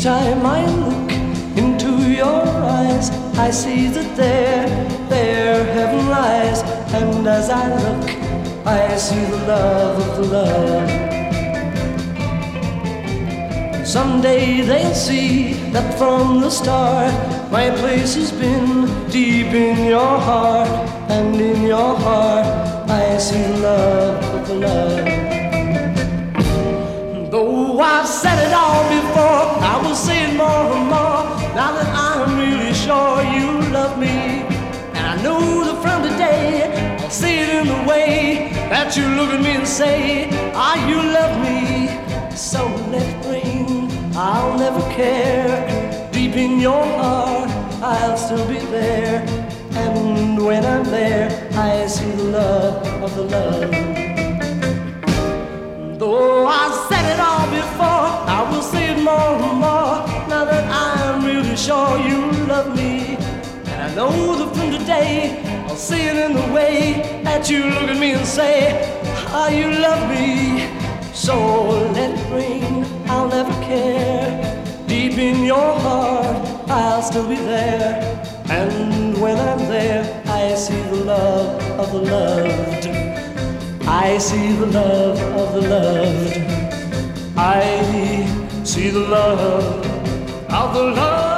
Each time I look into your eyes, I see that there, there heaven lies. And as I look, I see the love of the love. Someday they'll see that from the start, my place has been deep in your heart, and in your heart, I see love of the love. Love me, and I know that from today I'll see it in the way that you look at me and say, Ah, you love me. So let it rain, I'll never care. Deep in your heart, I'll still be there. And when I'm there, I see the love of the love. Know from today, I'll see it in the way that you look at me and say, Ah, you love me. So let it rain, I'll never care. Deep in your heart, I'll still be there. And when I'm there, I see the love of the loved. I see the love of the loved. I see the love of the loved.